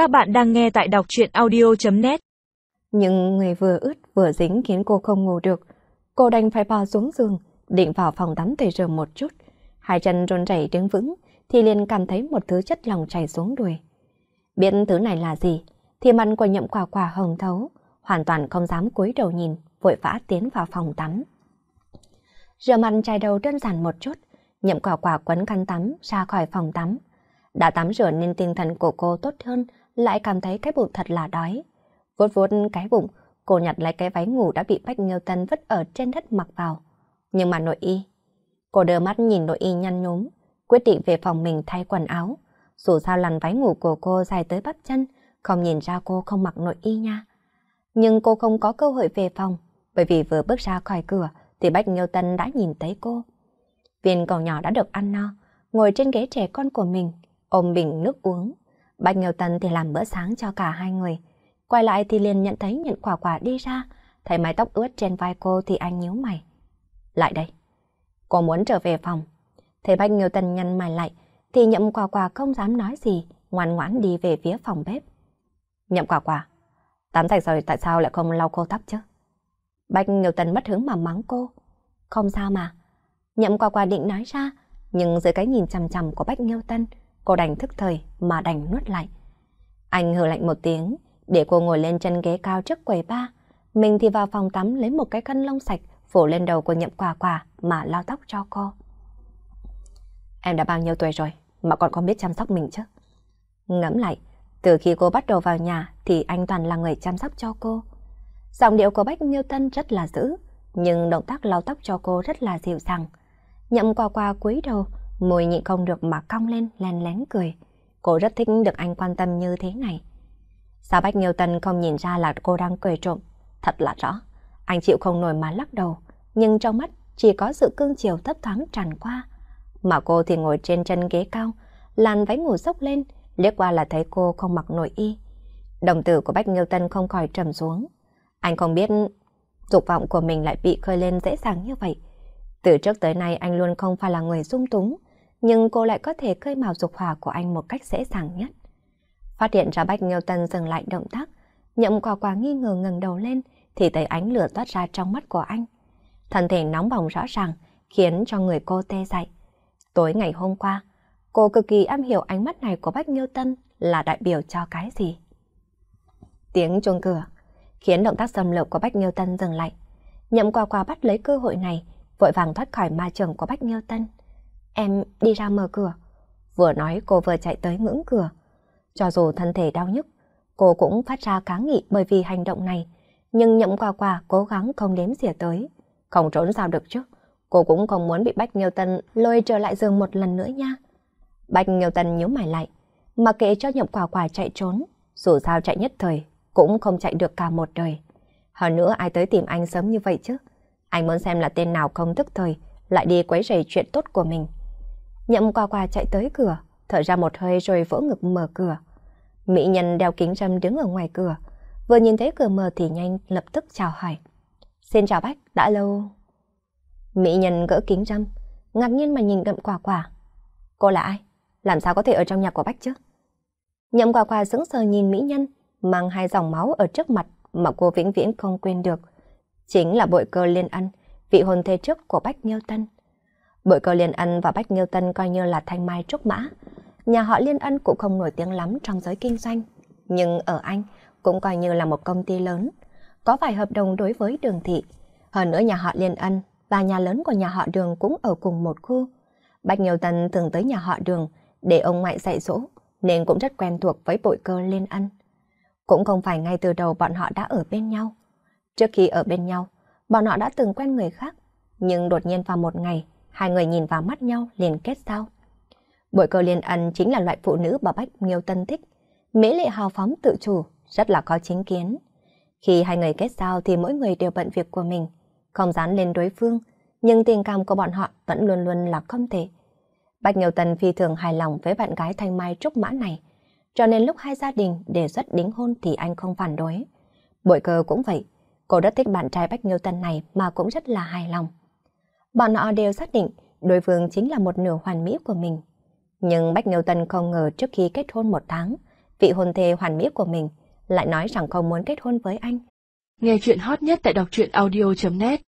Các bạn đang nghe tại đọc chuyện audio.net Nhưng người vừa ướt vừa dính khiến cô không ngủ được. Cô đành phải bò xuống giường, định vào phòng tắm tẩy rửa một chút. Hai chân run rẩy đứng vững, thì liền cảm thấy một thứ chất lòng chảy xuống đuôi. Biết thứ này là gì, thì mặt của nhậm quả quả hồng thấu, hoàn toàn không dám cúi đầu nhìn, vội vã tiến vào phòng tắm. Rửa mặt chai đầu đơn giản một chút, nhậm quả quả quấn khăn tắm ra khỏi phòng tắm. Đã tắm rửa nên tinh thần của cô tốt hơn, lại cảm thấy cái bụng thật là đói. Vuốt vuốt cái bụng, cô nhặt lấy cái váy ngủ đã bị Bách Nghiêu Tân vứt ở trên đất mặc vào. Nhưng mà nội y. Cô đưa mắt nhìn nội y nhăn nhúm, quyết định về phòng mình thay quần áo. Dù sao làn váy ngủ của cô dài tới bắp chân, không nhìn ra cô không mặc nội y nha. Nhưng cô không có cơ hội về phòng, bởi vì vừa bước ra khỏi cửa thì Bách Nghiêu Tân đã nhìn thấy cô. Viên cậu nhỏ đã được ăn no, ngồi trên ghế trẻ con của mình, ôm bình nước uống. Bạch Nghiêu Tân thì làm bữa sáng cho cả hai người. Quay lại thì liền nhận thấy nhận quả quả đi ra, thấy mái tóc ướt trên vai cô thì anh nhíu mày. Lại đây. Cô muốn trở về phòng. Thấy Bạch Nghiêu Tân nhăn mày lại, thì nhậm quả quả không dám nói gì, ngoan ngoãn đi về phía phòng bếp. Nhậm quả quả, tắm sạch rồi tại sao lại không lau khô tóc chứ? Bạch Nghiêu Tân mất hứng mà mắng cô. Không sao mà. Nhậm quả quả định nói ra, nhưng dưới cái nhìn chằm chằm của Bách Nghiêu Tân, cô đành thức thời mà đành nuốt lại. Anh hừ lạnh một tiếng, để cô ngồi lên chân ghế cao trước quầy ba. Mình thì vào phòng tắm lấy một cái khăn lông sạch phủ lên đầu của nhậm quả quả mà lau tóc cho cô. Em đã bao nhiêu tuổi rồi mà còn không biết chăm sóc mình chứ? Ngẫm lại, từ khi cô bắt đầu vào nhà thì anh toàn là người chăm sóc cho cô. Giọng điệu của Bách Nghiêu Tân rất là dữ, nhưng động tác lau tóc cho cô rất là dịu dàng. Nhậm quà quà cúi đầu, môi nhịn không được mà cong lên, len lén cười. Cô rất thích được anh quan tâm như thế này. Sao Bách Nghiêu Tân không nhìn ra là cô đang cười trộm? Thật là rõ. Anh chịu không nổi mà lắc đầu, nhưng trong mắt chỉ có sự cương chiều thấp thoáng tràn qua. Mà cô thì ngồi trên chân ghế cao, làn váy ngủ sốc lên, liếc qua là thấy cô không mặc nội y. Đồng tử của Bách Nghiêu Tân không khỏi trầm xuống. Anh không biết dục vọng của mình lại bị khơi lên dễ dàng như vậy. Từ trước tới nay anh luôn không phải là người dung túng, nhưng cô lại có thể khơi mào dục hỏa của anh một cách dễ dàng nhất. Phát hiện ra Bách Nghiêu Tân dừng lại động tác, nhậm quả quả nghi ngờ ngẩng đầu lên thì thấy ánh lửa toát ra trong mắt của anh. Thân thể nóng bỏng rõ ràng khiến cho người cô tê dại. Tối ngày hôm qua, cô cực kỳ am hiểu ánh mắt này của Bách Nghiêu Tân là đại biểu cho cái gì. Tiếng chuông cửa khiến động tác xâm lược của Bách Nghiêu Tân dừng lại. Nhậm quả quả bắt lấy cơ hội này, vội vàng thoát khỏi ma trường của Bách Nghiêu Tân. Em đi ra mở cửa. Vừa nói cô vừa chạy tới ngưỡng cửa. Cho dù thân thể đau nhức, cô cũng phát ra kháng nghị bởi vì hành động này. Nhưng nhậm qua qua cố gắng không đếm xỉa tới. Không trốn sao được chứ. Cô cũng không muốn bị Bách Nghiêu Tân lôi trở lại giường một lần nữa nha. Bách Nghiêu Tân nhíu mày lại. Mà kệ cho nhậm quà quà chạy trốn. Dù sao chạy nhất thời, cũng không chạy được cả một đời. Hơn nữa ai tới tìm anh sớm như vậy chứ. Anh muốn xem là tên nào không thức thời, lại đi quấy rầy chuyện tốt của mình. Nhậm qua qua chạy tới cửa, thở ra một hơi rồi vỗ ngực mở cửa. Mỹ nhân đeo kính râm đứng ở ngoài cửa, vừa nhìn thấy cửa mở thì nhanh lập tức chào hỏi. Xin chào bách, đã lâu... Mỹ nhân gỡ kính râm, ngạc nhiên mà nhìn đậm quả quả. Cô là ai? Làm sao có thể ở trong nhà của bách chứ? Nhậm quả quả sững sờ nhìn Mỹ nhân, mang hai dòng máu ở trước mặt mà cô vĩnh viễn không quên được. Chính là bội cơ liên ăn, vị hôn thê trước của Bách Nhiêu Tân. Bội cơ Liên Ân và Bách Nghiêu Tân coi như là thanh mai trúc mã. Nhà họ Liên Ân cũng không nổi tiếng lắm trong giới kinh doanh, nhưng ở Anh cũng coi như là một công ty lớn, có vài hợp đồng đối với đường thị. Hơn nữa nhà họ Liên Ân và nhà lớn của nhà họ Đường cũng ở cùng một khu. Bách Nghiêu Tân từng tới nhà họ Đường để ông ngoại dạy dỗ, nên cũng rất quen thuộc với bội cơ Liên Ân. Cũng không phải ngay từ đầu bọn họ đã ở bên nhau. Trước khi ở bên nhau, bọn họ đã từng quen người khác, nhưng đột nhiên vào một ngày, Hai người nhìn vào mắt nhau liền kết giao. Bội cơ liên ân chính là loại phụ nữ bà Bách Nghiêu Tân thích. Mỹ lệ hào phóng tự chủ, rất là có chính kiến. Khi hai người kết giao thì mỗi người đều bận việc của mình, không dán lên đối phương, nhưng tình cảm của bọn họ vẫn luôn luôn là không thể. Bạch Nghiêu Tân phi thường hài lòng với bạn gái thanh mai trúc mã này, cho nên lúc hai gia đình đề xuất đính hôn thì anh không phản đối. Bội cơ cũng vậy, cô rất thích bạn trai Bách Nghiêu Tân này mà cũng rất là hài lòng. Bọn họ đều xác định đối phương chính là một nửa hoàn mỹ của mình. Nhưng Bách Nghiêu Tân không ngờ trước khi kết hôn một tháng vị hôn thê hoàn mỹ của mình, lại nói rằng không muốn kết hôn với anh. Nghe chuyện hot nhất tại đọc truyện audio.net